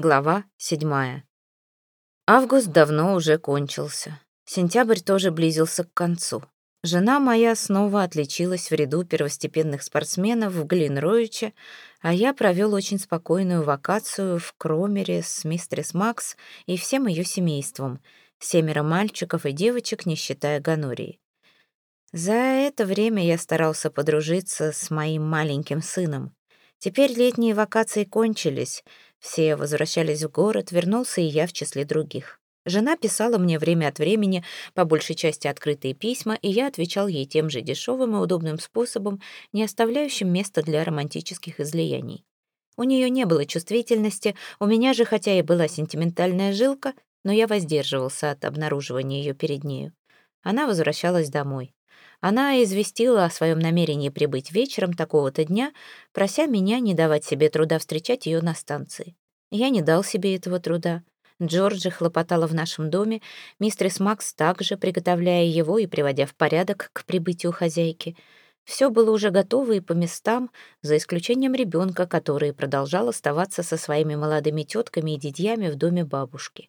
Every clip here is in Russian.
Глава седьмая. Август давно уже кончился. Сентябрь тоже близился к концу. Жена моя снова отличилась в ряду первостепенных спортсменов в Глинроиче, а я провел очень спокойную вакацию в Кромере с мистерис Макс и всем ее семейством, семеро мальчиков и девочек, не считая Ганории. За это время я старался подружиться с моим маленьким сыном. Теперь летние вакации кончились — все возвращались в город, вернулся и я в числе других. Жена писала мне время от времени, по большей части открытые письма, и я отвечал ей тем же дешевым и удобным способом, не оставляющим места для романтических излияний. У нее не было чувствительности, у меня же, хотя и была сентиментальная жилка, но я воздерживался от обнаруживания ее перед нею. Она возвращалась домой. Она известила о своем намерении прибыть вечером такого-то дня, прося меня не давать себе труда встречать ее на станции. Я не дал себе этого труда. Джорджи хлопотала в нашем доме, мистерс Макс также, приготовляя его и приводя в порядок к прибытию хозяйки. Все было уже готово и по местам, за исключением ребенка, который продолжал оставаться со своими молодыми тетками и дядьями в доме бабушки.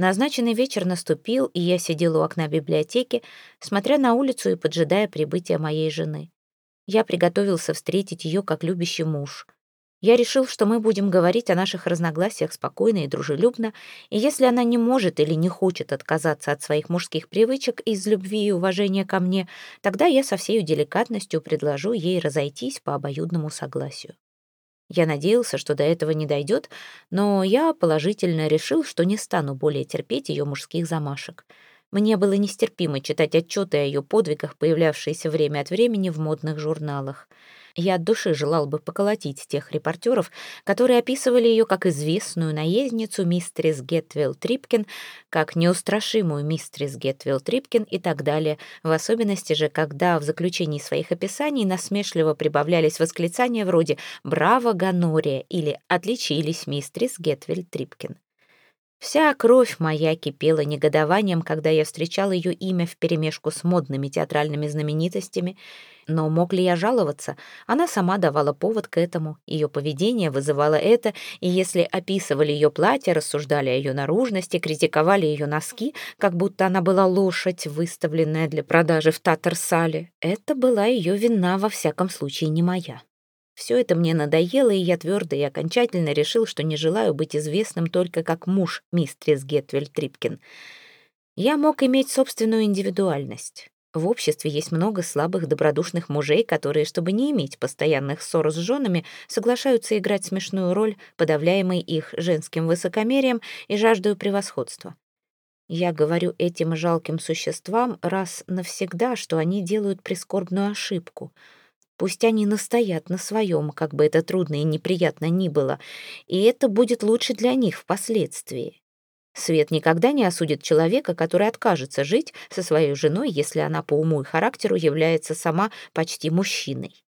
Назначенный вечер наступил, и я сидел у окна библиотеки, смотря на улицу и поджидая прибытия моей жены. Я приготовился встретить ее как любящий муж. Я решил, что мы будем говорить о наших разногласиях спокойно и дружелюбно, и если она не может или не хочет отказаться от своих мужских привычек из любви и уважения ко мне, тогда я со всей деликатностью предложу ей разойтись по обоюдному согласию. Я надеялся, что до этого не дойдет, но я положительно решил, что не стану более терпеть ее мужских замашек. Мне было нестерпимо читать отчеты о ее подвигах, появлявшиеся время от времени в модных журналах. Я от души желал бы поколотить тех репортеров, которые описывали ее как известную наездницу мистерис Гетвилл Трипкин, как неустрашимую мистерис Гетвилл Трипкин и так далее, в особенности же, когда в заключении своих описаний насмешливо прибавлялись восклицания вроде «Браво, Ганория» или «Отличились мистерис Гетвилл Трипкин». Вся кровь моя кипела негодованием, когда я встречал ее имя вперемешку с модными театральными знаменитостями. Но мог ли я жаловаться? Она сама давала повод к этому, ее поведение вызывало это, и если описывали ее платье, рассуждали о ее наружности, критиковали ее носки, как будто она была лошадь, выставленная для продажи в Татарсале, это была ее вина, во всяком случае, не моя. Все это мне надоело, и я твердо и окончательно решил, что не желаю быть известным только как муж мистрис Гетвель Трипкин. Я мог иметь собственную индивидуальность. В обществе есть много слабых, добродушных мужей, которые, чтобы не иметь постоянных ссор с женами, соглашаются играть смешную роль, подавляемой их женским высокомерием и жаждою превосходства. Я говорю этим жалким существам раз навсегда, что они делают прискорбную ошибку — Пусть они настоят на своем, как бы это трудно и неприятно ни было, и это будет лучше для них впоследствии. Свет никогда не осудит человека, который откажется жить со своей женой, если она по уму и характеру является сама почти мужчиной.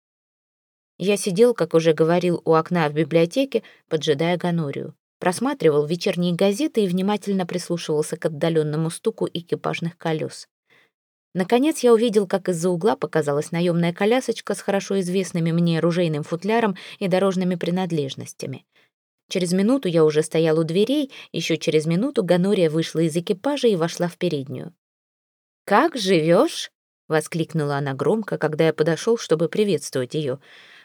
Я сидел, как уже говорил, у окна в библиотеке, поджидая Ганорию. Просматривал вечерние газеты и внимательно прислушивался к отдаленному стуку экипажных колес. Наконец я увидел, как из-за угла показалась наемная колясочка с хорошо известными мне оружейным футляром и дорожными принадлежностями. Через минуту я уже стоял у дверей, еще через минуту Ганория вышла из экипажа и вошла в переднюю. «Как живешь?» — воскликнула она громко, когда я подошел, чтобы приветствовать ее.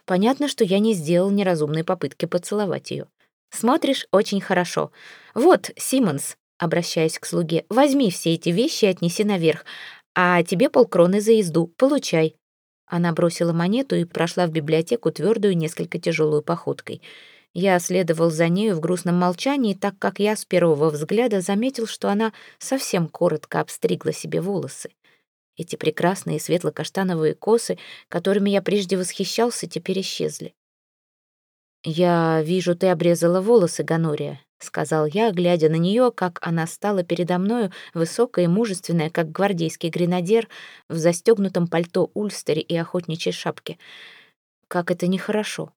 Понятно, что я не сделал неразумной попытки поцеловать ее. «Смотришь очень хорошо. Вот, Симмонс», обращаясь к слуге, «возьми все эти вещи и отнеси наверх, а тебе полкроны за езду. Получай». Она бросила монету и прошла в библиотеку твердую, несколько тяжелую походкой. Я следовал за нею в грустном молчании, так как я с первого взгляда заметил, что она совсем коротко обстригла себе волосы. Эти прекрасные светло-каштановые косы, которыми я прежде восхищался, теперь исчезли. «Я вижу, ты обрезала волосы, Ганория», — сказал я, глядя на нее, как она стала передо мною, высокая и мужественная, как гвардейский гренадер, в застегнутом пальто ульстере и охотничьей шапке. «Как это нехорошо!»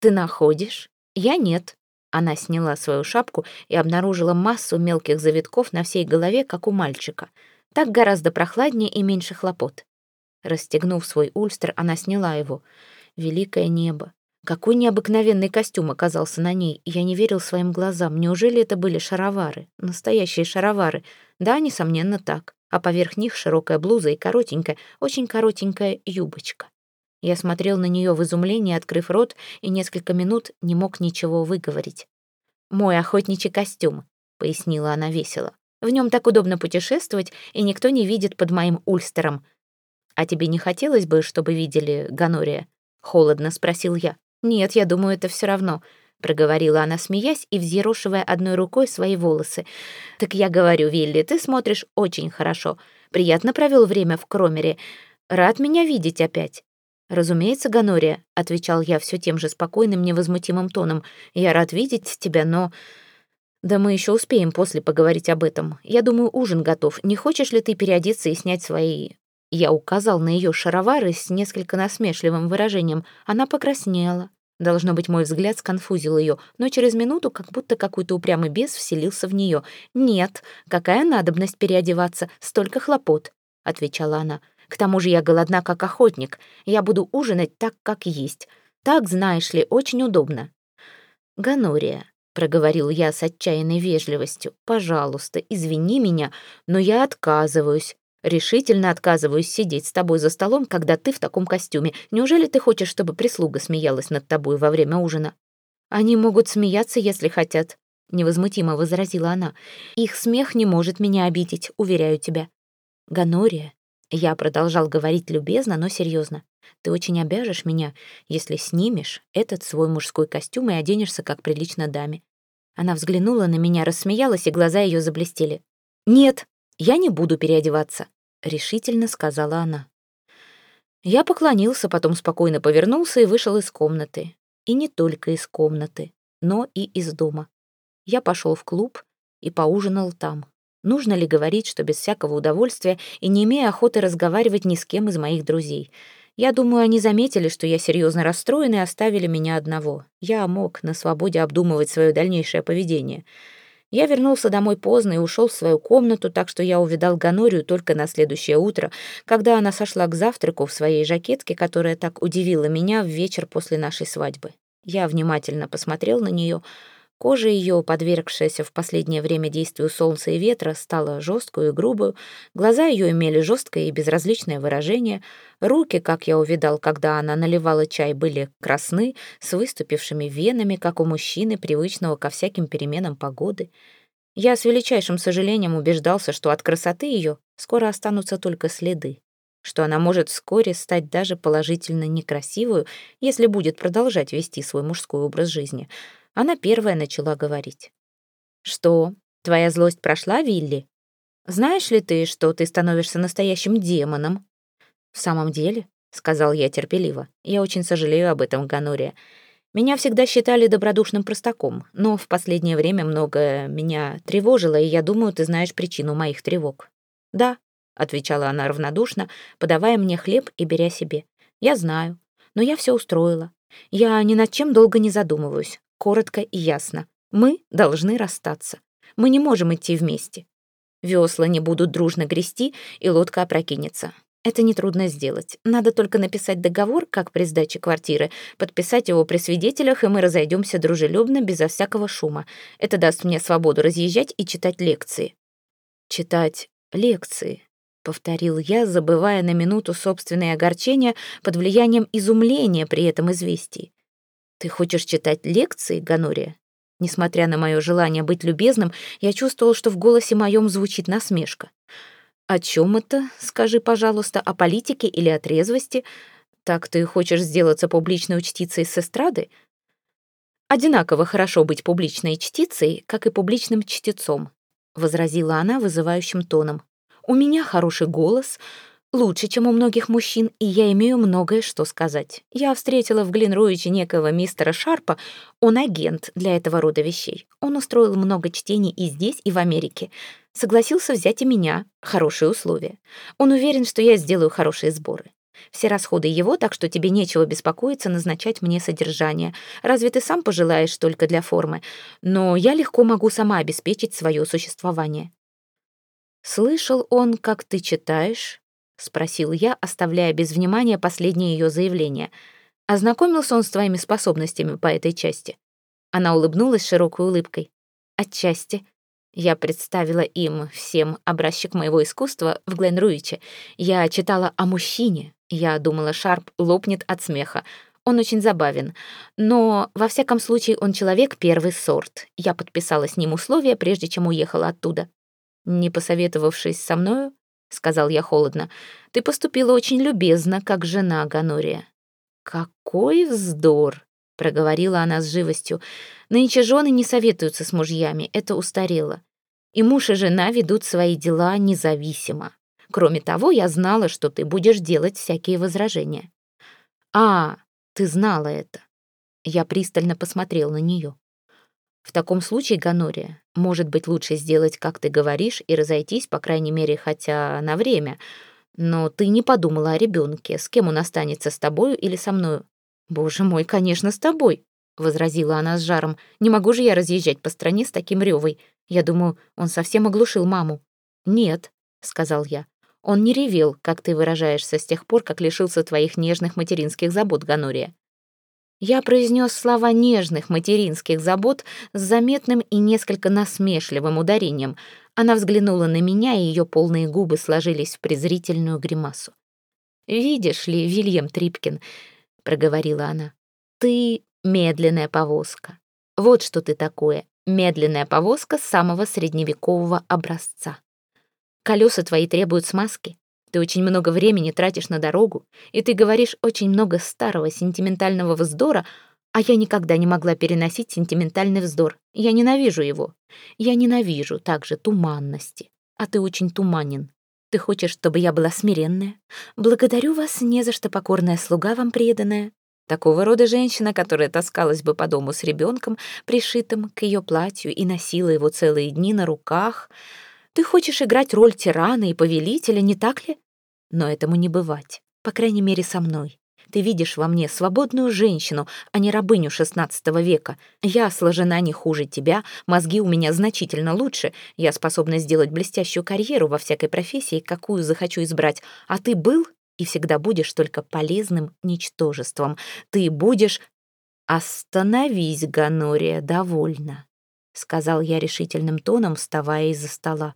«Ты находишь?» «Я нет». Она сняла свою шапку и обнаружила массу мелких завитков на всей голове, как у мальчика. Так гораздо прохладнее и меньше хлопот. Расстегнув свой ульстер, она сняла его. Великое небо! Какой необыкновенный костюм оказался на ней, я не верил своим глазам. Неужели это были шаровары? Настоящие шаровары. Да, несомненно, так. А поверх них широкая блуза и коротенькая, очень коротенькая юбочка. Я смотрел на нее в изумлении, открыв рот, и несколько минут не мог ничего выговорить. «Мой охотничий костюм», — пояснила она весело. «В нем так удобно путешествовать, и никто не видит под моим ульстером. А тебе не хотелось бы, чтобы видели Ганория?» — холодно спросил я. «Нет, я думаю, это все равно», — проговорила она, смеясь и взъерошивая одной рукой свои волосы. «Так я говорю, Вилли, ты смотришь очень хорошо. Приятно провел время в Кромере. Рад меня видеть опять». «Разумеется, Ганория», — отвечал я все тем же спокойным, невозмутимым тоном. «Я рад видеть тебя, но...» «Да мы еще успеем после поговорить об этом. Я думаю, ужин готов. Не хочешь ли ты переодеться и снять свои я указал на ее шаровары с несколько насмешливым выражением. Она покраснела. Должно быть, мой взгляд сконфузил ее, но через минуту как будто какой-то упрямый бес вселился в нее. «Нет, какая надобность переодеваться? Столько хлопот», — отвечала она. «К тому же я голодна, как охотник. Я буду ужинать так, как есть. Так, знаешь ли, очень удобно». «Ганория», — проговорил я с отчаянной вежливостью, «пожалуйста, извини меня, но я отказываюсь. Решительно отказываюсь сидеть с тобой за столом, когда ты в таком костюме. Неужели ты хочешь, чтобы прислуга смеялась над тобой во время ужина? Они могут смеяться, если хотят, невозмутимо возразила она. Их смех не может меня обидеть, уверяю тебя. Ганория, я продолжал говорить любезно, но серьезно. Ты очень обяжешь меня, если снимешь этот свой мужской костюм и оденешься как прилично даме. Она взглянула на меня, рассмеялась, и глаза ее заблестели. «Нет, я не буду переодеваться решительно сказала она. Я поклонился, потом спокойно повернулся и вышел из комнаты. И не только из комнаты, но и из дома. Я пошел в клуб и поужинал там. Нужно ли говорить, что без всякого удовольствия и не имея охоты разговаривать ни с кем из моих друзей? Я думаю, они заметили, что я серьезно расстроен и оставили меня одного. Я мог на свободе обдумывать свое дальнейшее поведение. Я вернулся домой поздно и ушел в свою комнату, так что я увидал Ганорию только на следующее утро, когда она сошла к завтраку в своей жакетке, которая так удивила меня в вечер после нашей свадьбы. Я внимательно посмотрел на нее, Кожа ее, подвергшаяся в последнее время действию солнца и ветра, стала жесткую и грубую, глаза ее имели жесткое и безразличное выражение, руки, как я увидал, когда она наливала чай, были красны, с выступившими венами, как у мужчины, привычного ко всяким переменам погоды. Я с величайшим сожалением убеждался, что от красоты ее скоро останутся только следы, что она может вскоре стать даже положительно некрасивую, если будет продолжать вести свой мужской образ жизни — она первая начала говорить. «Что, твоя злость прошла, Вилли? Знаешь ли ты, что ты становишься настоящим демоном?» «В самом деле?» — сказал я терпеливо. «Я очень сожалею об этом, Ганория. Меня всегда считали добродушным простаком, но в последнее время многое меня тревожило, и я думаю, ты знаешь причину моих тревог». «Да», — отвечала она равнодушно, подавая мне хлеб и беря себе. «Я знаю, но я все устроила. Я ни над чем долго не задумываюсь коротко и ясно. Мы должны расстаться. Мы не можем идти вместе. Весла не будут дружно грести, и лодка опрокинется. Это нетрудно сделать. Надо только написать договор, как при сдаче квартиры, подписать его при свидетелях, и мы разойдемся дружелюбно, безо всякого шума. Это даст мне свободу разъезжать и читать лекции. Читать лекции, повторил я, забывая на минуту собственное огорчение под влиянием изумления при этом известии. «Ты хочешь читать лекции, Ганория?» Несмотря на мое желание быть любезным, я чувствовал, что в голосе моем звучит насмешка. «О чем это? Скажи, пожалуйста, о политике или о трезвости? Так ты хочешь сделаться публичной чтицей с эстрады?» «Одинаково хорошо быть публичной чтицей, как и публичным чтецом», — возразила она вызывающим тоном. «У меня хороший голос, Лучше, чем у многих мужчин, и я имею многое что сказать. Я встретила в Глинруиче некого мистера Шарпа. Он агент для этого рода вещей. Он устроил много чтений и здесь, и в Америке. Согласился взять и меня. Хорошие условия. Он уверен, что я сделаю хорошие сборы. Все расходы его, так что тебе нечего беспокоиться назначать мне содержание. Разве ты сам пожелаешь только для формы? Но я легко могу сама обеспечить свое существование. Слышал он, как ты читаешь, — спросил я, оставляя без внимания последнее ее заявление. Ознакомился он с твоими способностями по этой части?» Она улыбнулась широкой улыбкой. «Отчасти. Я представила им всем образчик моего искусства в Гленруиче. Я читала о мужчине. Я думала, Шарп лопнет от смеха. Он очень забавен. Но, во всяком случае, он человек первый сорт. Я подписала с ним условия, прежде чем уехала оттуда. Не посоветовавшись со мною, — сказал я холодно, — ты поступила очень любезно, как жена Ганория. «Какой вздор!» — проговорила она с живостью. «Нынче жены не советуются с мужьями, это устарело. И муж и жена ведут свои дела независимо. Кроме того, я знала, что ты будешь делать всякие возражения». «А, ты знала это». Я пристально посмотрел на нее. «В таком случае, Ганория, может быть, лучше сделать, как ты говоришь, и разойтись, по крайней мере, хотя на время. Но ты не подумала о ребенке, с кем он останется, с тобою или со мною. «Боже мой, конечно, с тобой», — возразила она с жаром. «Не могу же я разъезжать по стране с таким ревой. Я думаю, он совсем оглушил маму». «Нет», — сказал я. «Он не ревел, как ты выражаешься, с тех пор, как лишился твоих нежных материнских забот, Ганория». Я произнес слова нежных материнских забот с заметным и несколько насмешливым ударением. Она взглянула на меня, и ее полные губы сложились в презрительную гримасу. «Видишь ли, Вильям Трипкин, проговорила она. «Ты медленная повозка. Вот что ты такое. Медленная повозка самого средневекового образца. Колеса твои требуют смазки. Ты очень много времени тратишь на дорогу, и ты говоришь очень много старого сентиментального вздора, а я никогда не могла переносить сентиментальный вздор. Я ненавижу его. Я ненавижу также туманности. А ты очень туманен. Ты хочешь, чтобы я была смиренная? Благодарю вас, не за что покорная слуга вам преданная. Такого рода женщина, которая таскалась бы по дому с ребенком, пришитым к ее платью, и носила его целые дни на руках. Ты хочешь играть роль тирана и повелителя, не так ли? Но этому не бывать, по крайней мере, со мной. Ты видишь во мне свободную женщину, а не рабыню XVI века. Я сложена не хуже тебя, мозги у меня значительно лучше, я способна сделать блестящую карьеру во всякой профессии, какую захочу избрать, а ты был и всегда будешь только полезным ничтожеством. Ты будешь... «Остановись, Ганория, довольно», — сказал я решительным тоном, вставая из-за стола.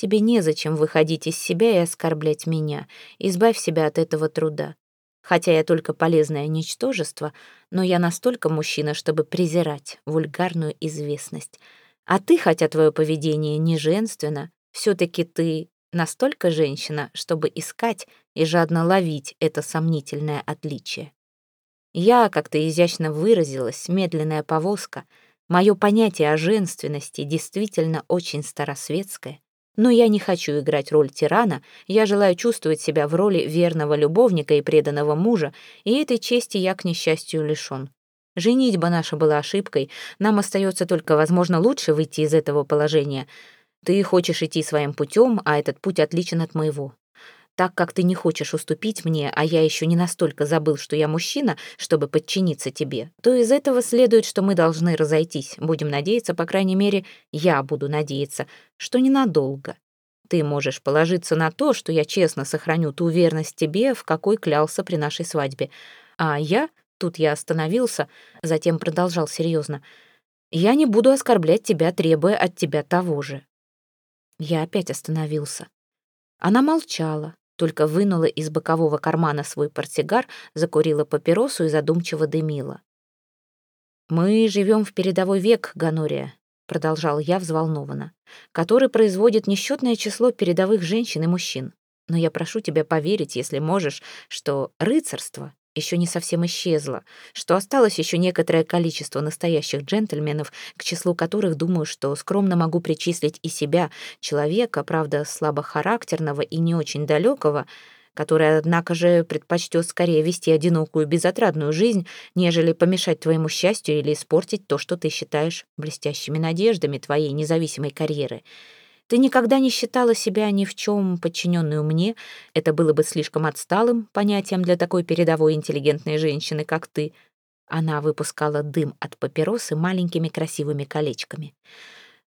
«Тебе незачем выходить из себя и оскорблять меня. Избавь себя от этого труда. Хотя я только полезное ничтожество, но я настолько мужчина, чтобы презирать вульгарную известность. А ты, хотя твое поведение не женственно, все-таки ты настолько женщина, чтобы искать и жадно ловить это сомнительное отличие. Я, как то изящно выразилась, медленная повозка, мое понятие о женственности действительно очень старосветское, но я не хочу играть роль тирана, я желаю чувствовать себя в роли верного любовника и преданного мужа, и этой чести я, к несчастью, лишён. Женитьба наша была ошибкой, нам остается только, возможно, лучше выйти из этого положения. Ты хочешь идти своим путем, а этот путь отличен от моего так как ты не хочешь уступить мне, а я еще не настолько забыл, что я мужчина, чтобы подчиниться тебе, то из этого следует, что мы должны разойтись. Будем надеяться, по крайней мере, я буду надеяться, что ненадолго. Ты можешь положиться на то, что я честно сохраню ту верность тебе, в какой клялся при нашей свадьбе. А я, тут я остановился, затем продолжал серьезно, я не буду оскорблять тебя, требуя от тебя того же. Я опять остановился. Она молчала, только вынула из бокового кармана свой портсигар, закурила папиросу и задумчиво дымила. «Мы живем в передовой век, Ганория», — продолжал я взволнованно, «который производит несчетное число передовых женщин и мужчин. Но я прошу тебя поверить, если можешь, что рыцарство еще не совсем исчезла, что осталось еще некоторое количество настоящих джентльменов, к числу которых думаю, что скромно могу причислить и себя, человека, правда, слабохарактерного и не очень далекого, который, однако же, предпочтет скорее вести одинокую безотрадную жизнь, нежели помешать твоему счастью или испортить то, что ты считаешь блестящими надеждами твоей независимой карьеры. Ты никогда не считала себя ни в чем подчиненную мне. Это было бы слишком отсталым понятием для такой передовой интеллигентной женщины, как ты. Она выпускала дым от папиросы маленькими красивыми колечками.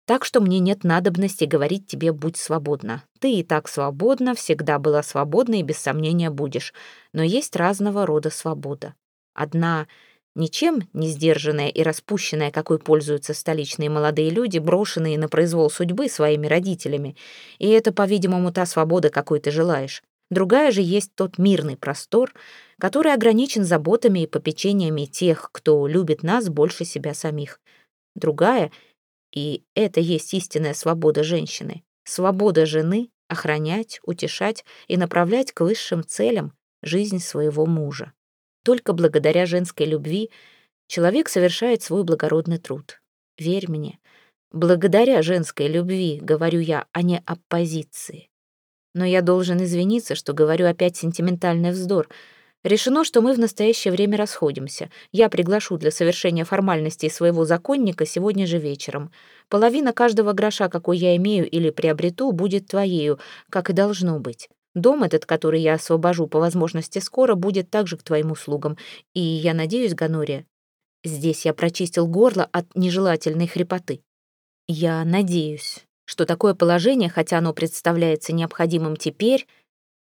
Так что мне нет надобности говорить тебе «будь свободна». Ты и так свободна, всегда была свободна и без сомнения будешь. Но есть разного рода свобода. Одна ничем не сдержанная и распущенная, какой пользуются столичные молодые люди, брошенные на произвол судьбы своими родителями. И это, по-видимому, та свобода, какой ты желаешь. Другая же есть тот мирный простор, который ограничен заботами и попечениями тех, кто любит нас больше себя самих. Другая, и это есть истинная свобода женщины, свобода жены охранять, утешать и направлять к высшим целям жизнь своего мужа. Только благодаря женской любви человек совершает свой благородный труд. Верь мне, благодаря женской любви, говорю я, а не оппозиции. Но я должен извиниться, что говорю опять сентиментальный вздор. Решено, что мы в настоящее время расходимся. Я приглашу для совершения формальностей своего законника сегодня же вечером. Половина каждого гроша, какой я имею или приобрету, будет твоею, как и должно быть. Дом этот, который я освобожу по возможности скоро, будет также к твоим услугам. И я надеюсь, Ганория, здесь я прочистил горло от нежелательной хрипоты. Я надеюсь, что такое положение, хотя оно представляется необходимым теперь,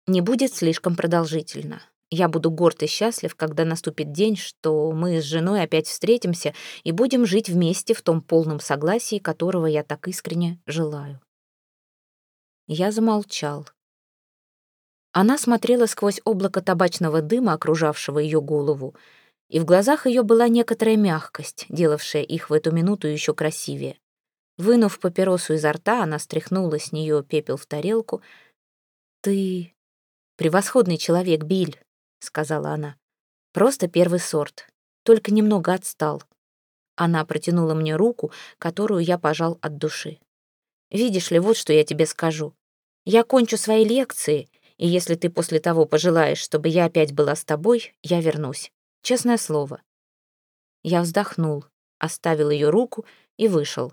не будет слишком продолжительно. Я буду горд и счастлив, когда наступит день, что мы с женой опять встретимся и будем жить вместе в том полном согласии, которого я так искренне желаю. Я замолчал. Она смотрела сквозь облако табачного дыма, окружавшего ее голову, и в глазах ее была некоторая мягкость, делавшая их в эту минуту еще красивее. Вынув папиросу изо рта, она стряхнула с нее пепел в тарелку. «Ты превосходный человек, Биль», — сказала она. «Просто первый сорт, только немного отстал». Она протянула мне руку, которую я пожал от души. «Видишь ли, вот что я тебе скажу. Я кончу свои лекции и если ты после того пожелаешь, чтобы я опять была с тобой, я вернусь. Честное слово». Я вздохнул, оставил ее руку и вышел.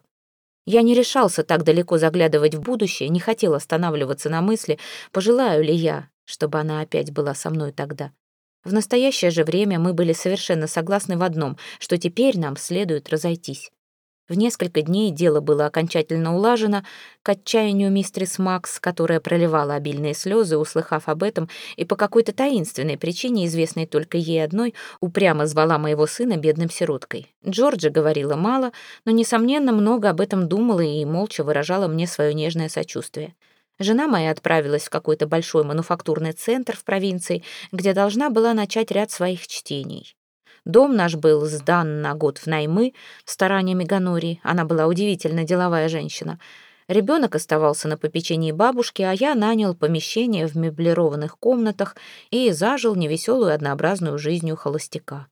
Я не решался так далеко заглядывать в будущее, не хотел останавливаться на мысли, пожелаю ли я, чтобы она опять была со мной тогда. В настоящее же время мы были совершенно согласны в одном, что теперь нам следует разойтись. В несколько дней дело было окончательно улажено, к отчаянию мистерис Макс, которая проливала обильные слезы, услыхав об этом, и по какой-то таинственной причине, известной только ей одной, упрямо звала моего сына бедным сироткой. Джорджи говорила мало, но, несомненно, много об этом думала и молча выражала мне свое нежное сочувствие. Жена моя отправилась в какой-то большой мануфактурный центр в провинции, где должна была начать ряд своих чтений. Дом наш был сдан на год в наймы стараниями Ганории. Она была удивительно деловая женщина. Ребенок оставался на попечении бабушки, а я нанял помещение в меблированных комнатах и зажил невеселую однообразную жизнью холостяка.